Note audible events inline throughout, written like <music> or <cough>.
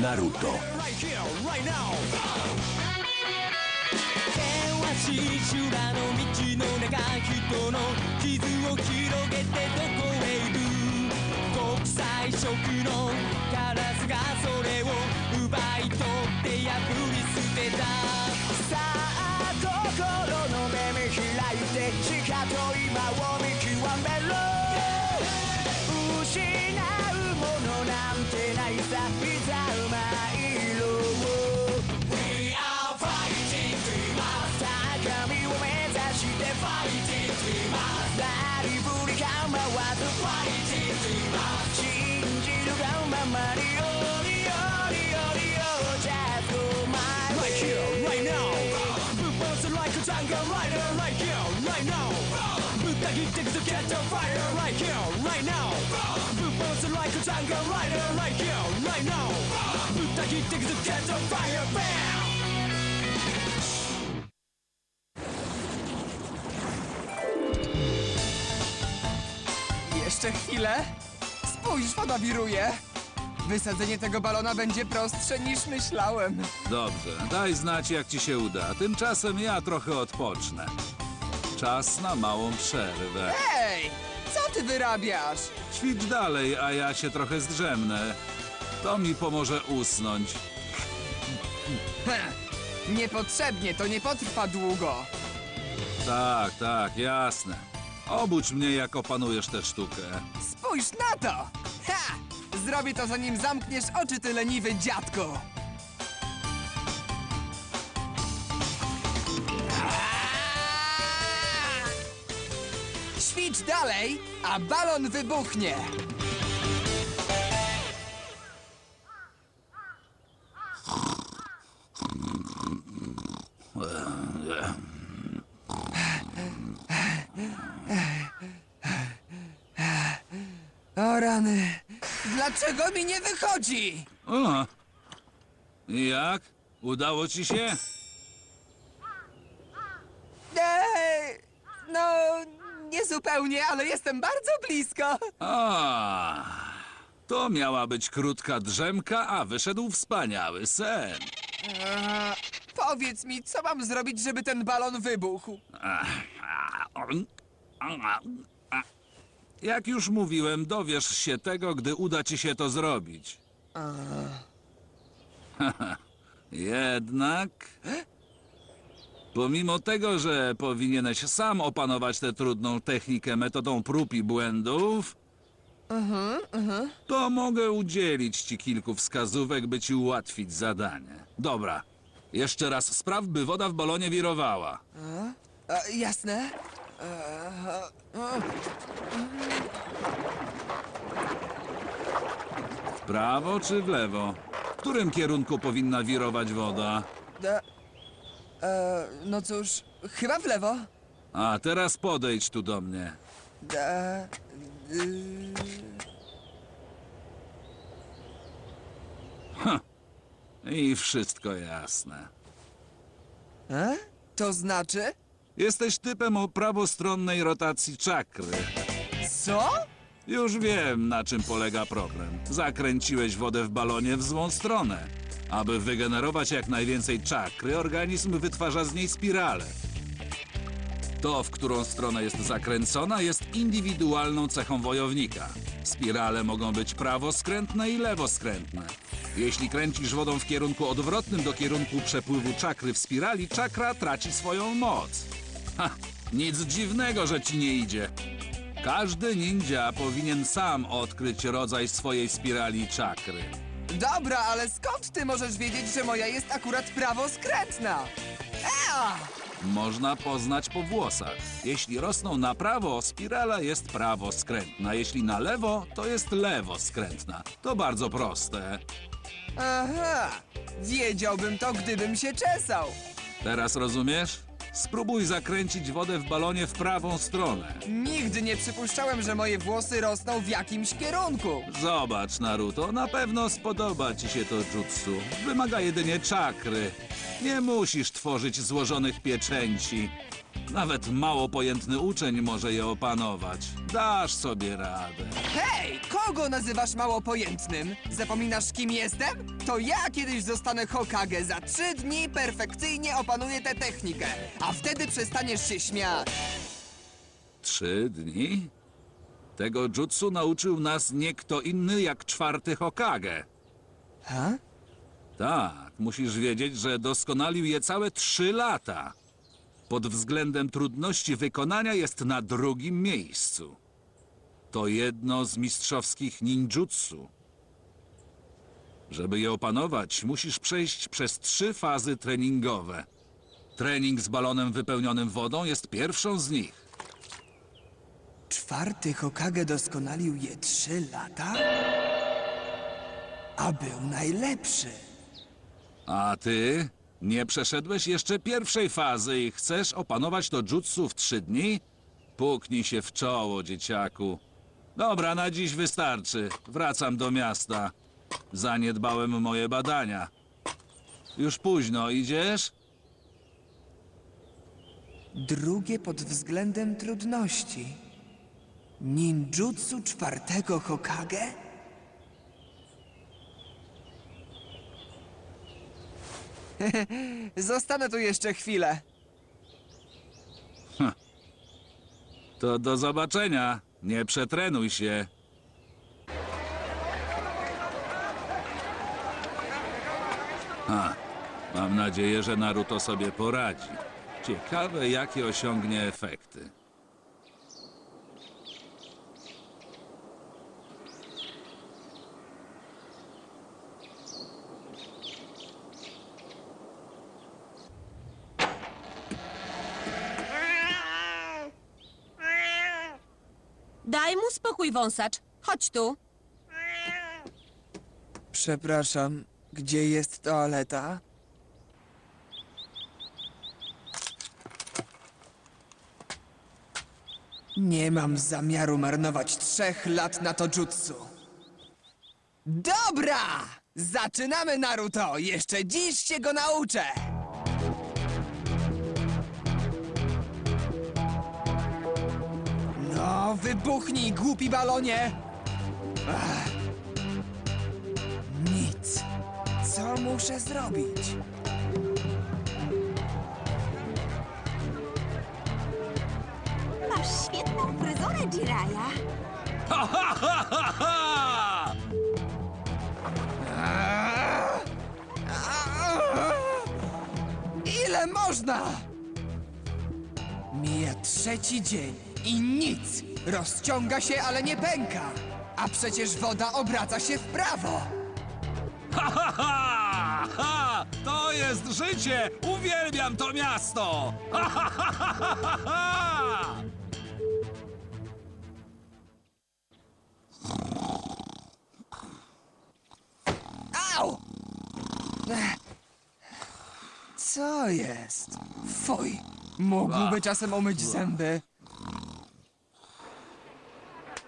Naruto. 険しい修羅の道の中人の傷を広げてどこへ行く国際色のカラスがそれを奪い取って破り捨てた So catch on fire right here, right now Boom! Boom! like a jungle rider right here, right now Boom! Butaki takes the catch on fire, bam! Jeszcze chwilę. Spójrz, woda wiruje. Wysadzenie tego balona będzie prostsze niż myślałem. Dobrze, daj znać jak ci się uda. Tymczasem ja trochę odpocznę. Czas na małą przerwę. Hej! Co ty wyrabiasz? Ćwicz dalej, a ja się trochę zdrzemnę. To mi pomoże usnąć. Heh, Niepotrzebnie, to nie potrwa długo. Tak, tak, jasne. Obudź mnie, jak opanujesz tę sztukę. Spójrz na to! Ha! Zrobię to, zanim zamkniesz oczy, ty leniwy dziadku! Ćwicz dalej, a balon wybuchnie! O rany! Dlaczego mi nie wychodzi? O! I jak? Udało ci się? Eee, no, nie zupełnie, ale jestem bardzo blisko. A, to miała być krótka drzemka, a wyszedł wspaniały sen. Eee, powiedz mi, co mam zrobić, żeby ten balon wybuchł? Jak już mówiłem, dowiesz się tego, gdy uda ci się to zrobić. <laughs> Jednak. Pomimo tego, że powinieneś sam opanować tę trudną technikę metodą prób i błędów, to mogę udzielić ci kilku wskazówek, by ci ułatwić zadanie. Dobra. Jeszcze raz spraw, by woda w balonie wirowała. E, jasne. Eee, e, W prawo czy w lewo? W którym kierunku powinna wirować woda? E, no cóż, chyba w lewo. A teraz podejdź tu do mnie. E, y, I wszystko jasne. e? To znaczy? Jesteś typem o prawostronnej rotacji czakry. Co? Już wiem, na czym polega problem. Zakręciłeś wodę w balonie w złą stronę. Aby wygenerować jak najwięcej czakry, organizm wytwarza z niej spirale. To, w którą stronę jest zakręcona, jest indywidualną cechą wojownika. Spirale mogą być prawoskrętne i lewoskrętne. Jeśli kręcisz wodą w kierunku odwrotnym do kierunku przepływu czakry w spirali, czakra traci swoją moc. Ha, nic dziwnego, że ci nie idzie. Każdy ninja powinien sam odkryć rodzaj swojej spirali czakry. Dobra, ale skąd ty możesz wiedzieć, że moja jest akurat prawoskrętna? Ea! Można poznać po włosach. Jeśli rosną na prawo, spirala jest prawoskrętna. Jeśli na lewo, to jest lewoskrętna. To bardzo proste. Aha! Wiedziałbym to, gdybym się czesał. Teraz rozumiesz? Spróbuj zakręcić wodę w balonie w prawą stronę. Nigdy nie przypuszczałem, że moje włosy rosną w jakimś kierunku. Zobacz, Naruto, na pewno spodoba ci się to jutsu. Wymaga jedynie czakry. Nie musisz tworzyć złożonych pieczęci. Nawet mało pojętny uczeń może je opanować. Dasz sobie radę. Hej, kogo nazywasz mało pojętnym? Zapominasz, kim jestem? To ja kiedyś zostanę Hokage. Za trzy dni perfekcyjnie opanuję tę technikę. A wtedy przestaniesz się śmiać. Trzy dni? Tego jutsu nauczył nas nie kto inny jak czwarty Hokage. Ha? Tak, musisz wiedzieć, że doskonalił je całe trzy lata. Pod względem trudności wykonania jest na drugim miejscu. To jedno z mistrzowskich ninjutsu. Żeby je opanować, musisz przejść przez trzy fazy treningowe. Trening z balonem wypełnionym wodą jest pierwszą z nich. Czwarty Hokage doskonalił je trzy lata? A był najlepszy. A ty? Nie przeszedłeś jeszcze pierwszej fazy i chcesz opanować to jutsu w trzy dni? Puknij się w czoło, dzieciaku. Dobra, na dziś wystarczy. Wracam do miasta. Zaniedbałem moje badania. Już późno, idziesz? Drugie pod względem trudności. Ninjutsu czwartego Hokage? <laughs> Zostanę tu jeszcze chwilę. To do zobaczenia. Nie przetrenuj się. Mam nadzieję, że Naruto sobie poradzi. Ciekawe, jakie osiągnie efekty. Spokój, wąsacz. Chodź tu. Przepraszam, gdzie jest toaleta? Nie mam zamiaru marnować trzech lat na to jutsu. Dobra! Zaczynamy, Naruto! Jeszcze dziś się go nauczę! No, wybuchnij, głupi balonie! Nic. Co muszę zrobić? Masz świetną fryzurę, Jiraya. Ha, ha, ha, ha, ha! Ile można? Mija trzeci dzień i nic. Rozciąga się, ale nie pęka. A przecież woda obraca się w prawo. Ha, ha, ha! ha! To jest życie! Uwielbiam to miasto! Ha, ha, ha, ha, ha, ha! Au! Co jest? Fuj! Mógłby czasem umyć zęby.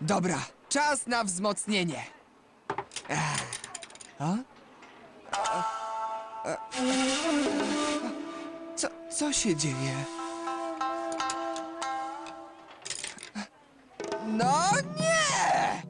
Dobra, czas na wzmocnienie. A, Co, co się dzieje? No nie!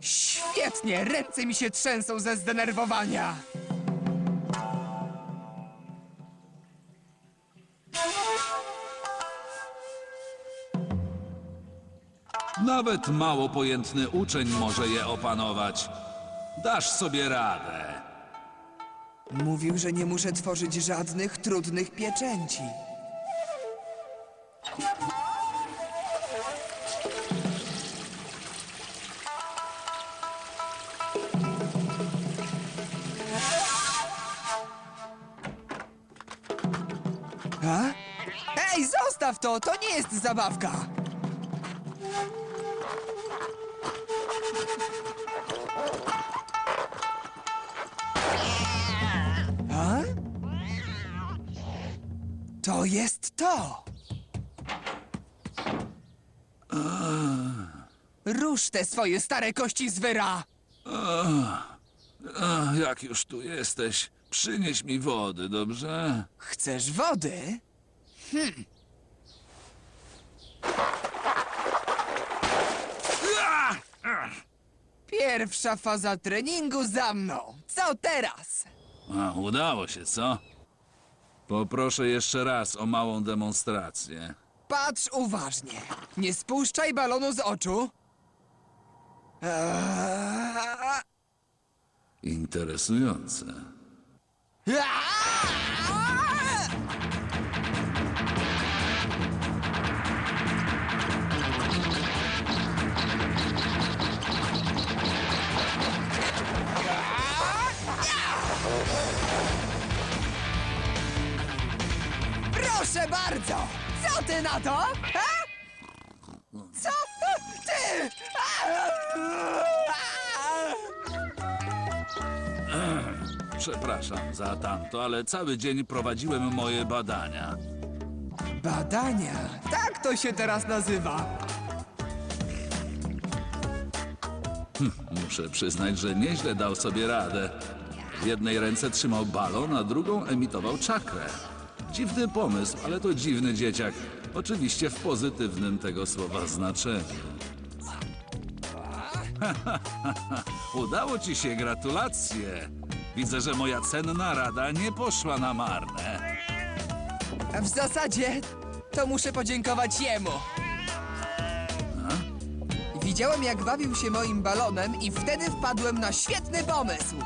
Świetnie, ręce mi się trzęsą ze zdenerwowania. Nawet mało pojętny uczeń może je opanować. Dasz sobie radę. Mówił, że nie muszę tworzyć żadnych trudnych pieczęci. A? Ej, zostaw to! To nie jest zabawka! To jest to! Rusz te swoje stare kości z wyra! Jak już tu jesteś, przynieś mi wody, dobrze? Chcesz wody? Hmm. Pierwsza faza treningu za mną. Co teraz? A, udało się, co? Poproszę jeszcze raz o małą demonstrację. Patrz uważnie. Nie spuszczaj balonu z oczu. Eee, Interesujące. Tamto, ale cały dzień prowadziłem moje badania. Badania. Tak to się teraz nazywa. Muszę przyznać, że nieźle dał sobie radę. W jednej ręce trzymał balon, a drugą emitował czakrę. Dziwny pomysł, ale to dziwny dzieciak. Oczywiście w pozytywnym tego słowa znaczeniu. <laughs> Udało ci się, gratulacje. Widzę, że moja cenna rada nie poszła na marne. W zasadzie to muszę podziękować jemu. Widziałem, jak bawił się moim balonem i wtedy wpadłem na świetny pomysł.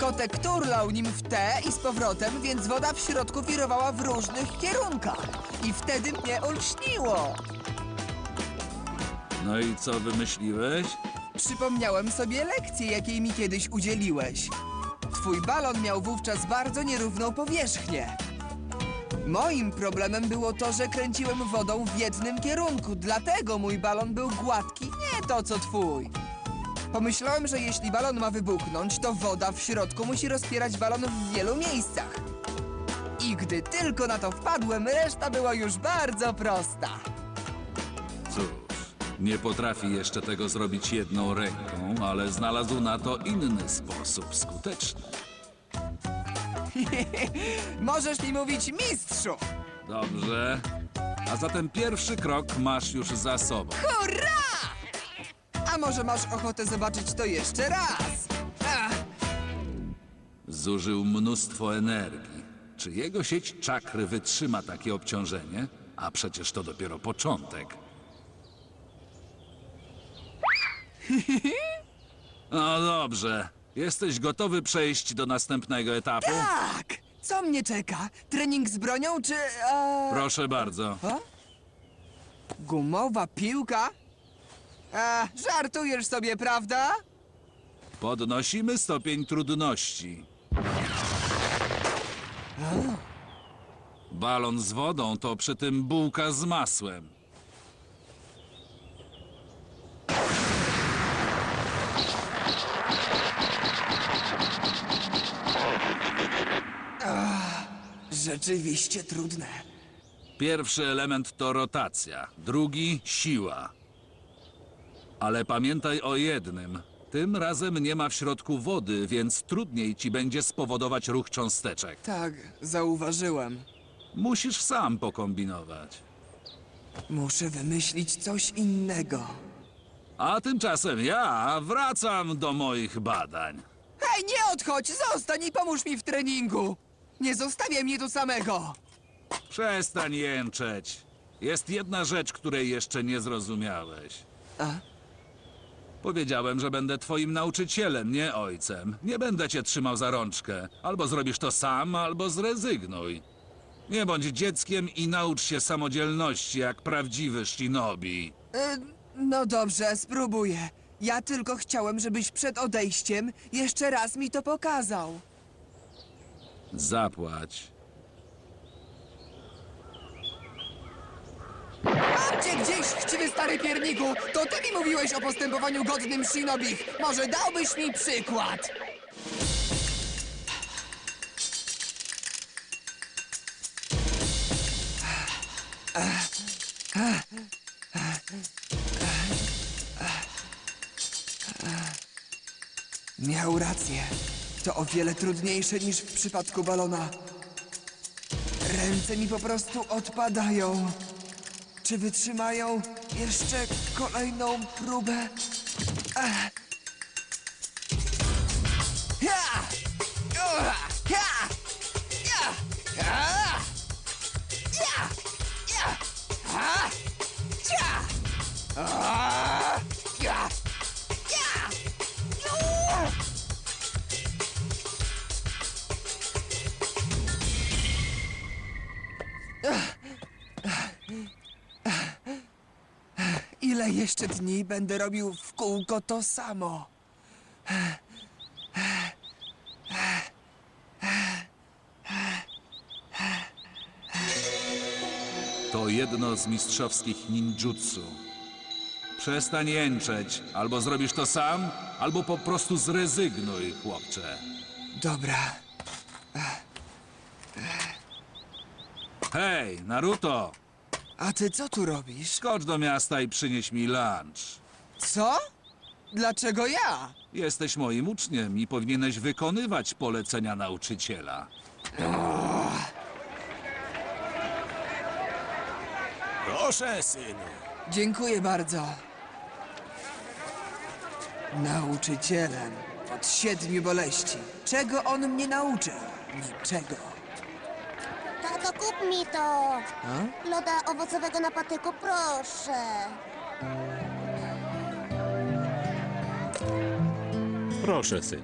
Kotek turlał nim w te i z powrotem, więc woda w środku wirowała w różnych kierunkach. I wtedy mnie olśniło. No i co wymyśliłeś? Przypomniałem sobie lekcję, jakiej mi kiedyś udzieliłeś. Twój balon miał wówczas bardzo nierówną powierzchnię. Moim problemem było to, że kręciłem wodą w jednym kierunku, dlatego mój balon był gładki, nie to co twój. Pomyślałem, że jeśli balon ma wybuchnąć, to woda w środku musi rozpierać balon w wielu miejscach. I gdy tylko na to wpadłem, reszta była już bardzo prosta. Nie potrafi jeszcze tego zrobić jedną ręką, ale znalazł na to inny sposób skuteczny. <laughs> Możesz mi mówić mistrzu! Dobrze. A zatem pierwszy krok masz już za sobą. Hurra! A może masz ochotę zobaczyć to jeszcze raz? Ach, Zużył mnóstwo energii. Czy jego sieć czakry wytrzyma takie obciążenie? A przecież to dopiero początek. <laughs> No dobrze. Jesteś gotowy przejść do następnego etapu? tak! Co mnie czeka? Trening z bronią czy... E... Proszę bardzo. Gumowa piłka? E, żartujesz sobie, prawda? Podnosimy stopień trudności. Balon z wodą to przy tym bułka z masłem. Rzeczywiście trudne. Pierwszy element to rotacja, drugi siła. Ale pamiętaj o jednym. Tym razem nie ma w środku wody, więc trudniej ci będzie spowodować ruch cząsteczek. Tak, zauważyłem. Musisz sam pokombinować. Muszę wymyślić coś innego. A tymczasem ja wracam do moich badań. Hej, nie odchodź! Zostań i pomóż mi w treningu! Nie zostawiaj mnie tu samego! Przestań jęczeć. Jest jedna rzecz, której jeszcze nie zrozumiałeś. A? Powiedziałem, że będę twoim nauczycielem, nie ojcem. Nie będę cię trzymał za rączkę. Albo zrobisz to sam, albo zrezygnuj. Nie bądź dzieckiem i naucz się samodzielności jak prawdziwy shinobi. E, no dobrze, spróbuję. Ja tylko chciałem, żebyś przed odejściem jeszcze raz mi to pokazał. Zapłać. Mam cię gdzieś, chciwy stary pierniku! To ty mi mówiłeś o postępowaniu godnym shinobich. Może dałbyś mi przykład? Miał rację. To o wiele trudniejsze niż w przypadku balona. Ręce mi po prostu odpadają. Czy wytrzymają jeszcze kolejną próbę? Ech. Ah! Jeszcze dni będę robił w kółko to samo? To jedno z mistrzowskich ninjutsu. Przestań jęczeć. Albo zrobisz to sam, albo po prostu zrezygnuj, chłopcze. Dobra. Hej, Naruto! A ty co tu robisz? Skocz do miasta i przynieś mi lunch. Co? Dlaczego ja? Jesteś moim uczniem i powinieneś wykonywać polecenia nauczyciela. Proszę, synu. Dziękuję bardzo. Nauczycielem od siedmiu boleści. Czego on mnie nauczył? Niczego. Tato, kup mi to. Loda owocowego na patyku, proszę. Proszę, syn.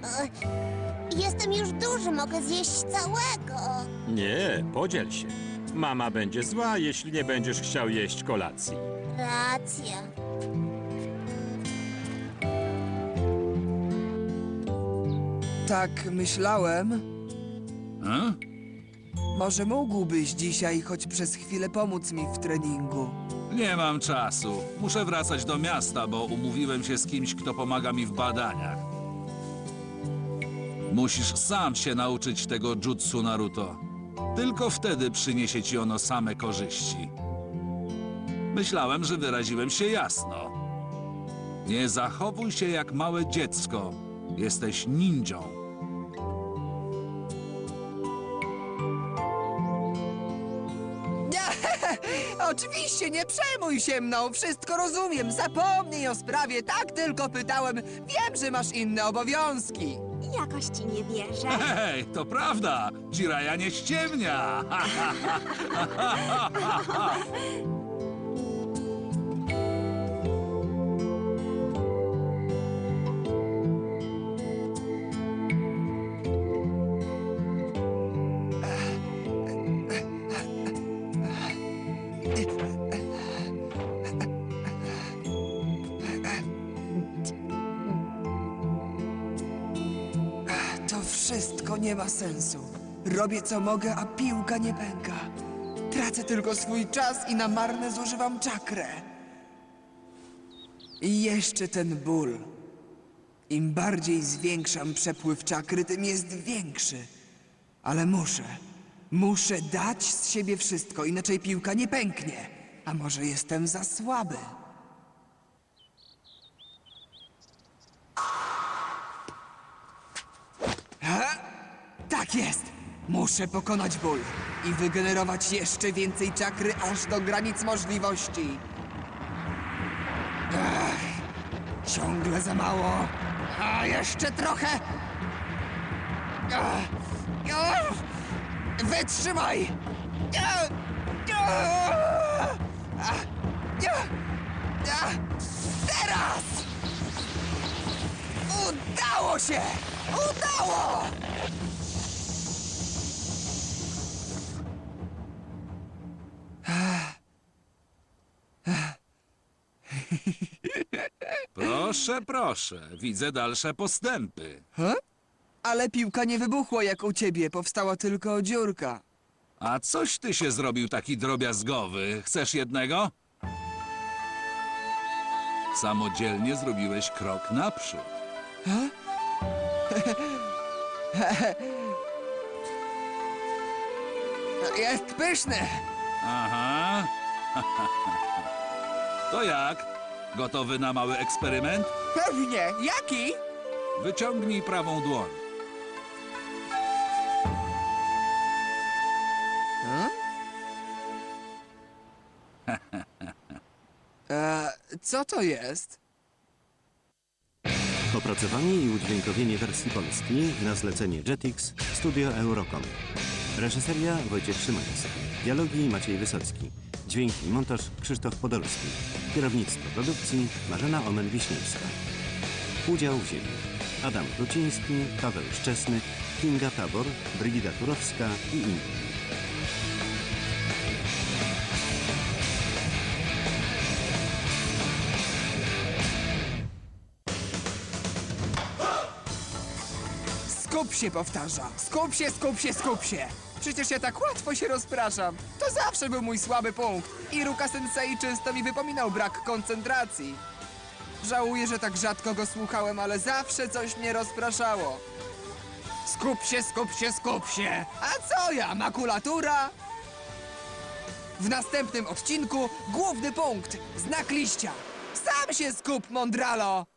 Jestem już duży, mogę zjeść całego. Nie, podziel się. Mama będzie zła, jeśli nie będziesz chciał jeść kolacji. Racja. Tak myślałem. E? Może mógłbyś dzisiaj choć przez chwilę pomóc mi w treningu. Nie mam czasu. Muszę wracać do miasta, bo umówiłem się z kimś, kto pomaga mi w badaniach. Musisz sam się nauczyć tego jutsu Naruto. Tylko wtedy przyniesie ci ono same korzyści. Myślałem, że wyraziłem się jasno. Nie zachowuj się jak małe dziecko. Jesteś ninją. Oczywiście, nie przejmuj się mną, wszystko rozumiem. Zapomnij o sprawie, tak tylko pytałem. Wiem, że masz inne obowiązki. Jakoś ci nie wierzę. <laughs> Hej, to prawda! Jiraya nie ściemnia! <laughs> <laughs> wszystko nie ma sensu. Robię co mogę, a piłka nie pęka. Tracę tylko swój czas i na marne zużywam czakrę. I jeszcze ten ból. Im bardziej zwiększam przepływ czakry, tym jest większy. Ale muszę. Muszę dać z siebie wszystko, inaczej piłka nie pęknie. A może jestem za słaby? Tak jest! Muszę pokonać ból i wygenerować jeszcze więcej czakry aż do granic możliwości. Ciągle za mało. A jeszcze trochę. Wytrzymaj! Teraz! Udało się! Udało! Proszę, proszę, widzę dalsze postępy. Ale piłka nie wybuchła jak u ciebie, powstała tylko dziurka. A coś ty się zrobił taki drobiazgowy? Chcesz jednego? Samodzielnie zrobiłeś krok naprzód. Jest pyszny! Aha. <laughs> To jak? Gotowy na mały eksperyment? Pewnie! Jaki? Wyciągnij prawą dłoń. <laughs> E, co to jest? Opracowanie i udźwiękowienie wersji polskiej na zlecenie Jetix Studio Eurocom. Reżyseria Wojciech Szymański. Dialogi Maciej Wysocki. Dźwięk i montaż Krzysztof Podolski. Kierownictwo produkcji Marzena Omen-Wiśniewska. Udział wzięli Adam Kluciński, Paweł Szczesny, Kinga Tabor, Brygida Turowska i inni. Skup się, powtarza. Skup się, skup się, skup się. Przecież ja tak łatwo się rozpraszam. To zawsze był mój słaby punkt. I Ruka Sensei często mi wypominał brak koncentracji. Żałuję, że tak rzadko go słuchałem, ale zawsze coś mnie rozpraszało. Skup się, skup się, skup się. A co ja, makulatura? W następnym odcinku główny punkt, znak liścia. Sam się skup, mądralo!